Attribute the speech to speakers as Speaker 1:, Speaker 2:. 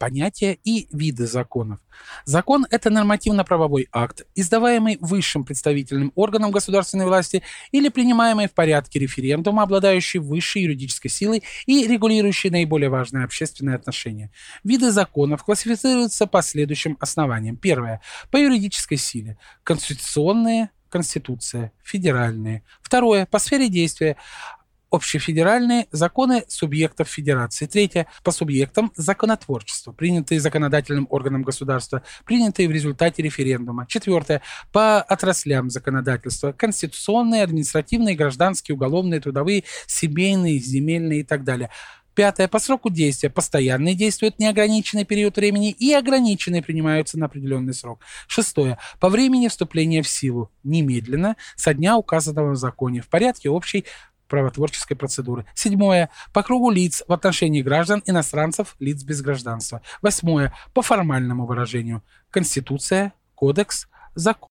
Speaker 1: понятия и виды законов. Закон – это нормативно-правовой акт, издаваемый высшим представительным органом государственной власти или принимаемый в порядке референдума, обладающий высшей юридической силой и регулирующий наиболее важные общественные отношения. Виды законов классифицируются по следующим основаниям. Первое – по юридической силе. Конституционные, Конституция, федеральные. Второе, по сфере действия общефедеральные законы субъектов федерации. Третье. По субъектам законотворчества, принятые законодательным органом государства, принятые в результате референдума. Четвертое. По отраслям законодательства. Конституционные, административные, гражданские, уголовные, трудовые, семейные, земельные и так далее. Пятое. По сроку действия. Постоянные действуют неограниченный период времени и ограниченные принимаются на определенный срок. Шестое. По времени вступления в силу. Немедленно, со дня указанного в законе, в порядке общей правотворческой процедуры. Седьмое. По кругу лиц в отношении граждан, иностранцев, лиц без гражданства. Восьмое. По формальному выражению. Конституция, кодекс, закон.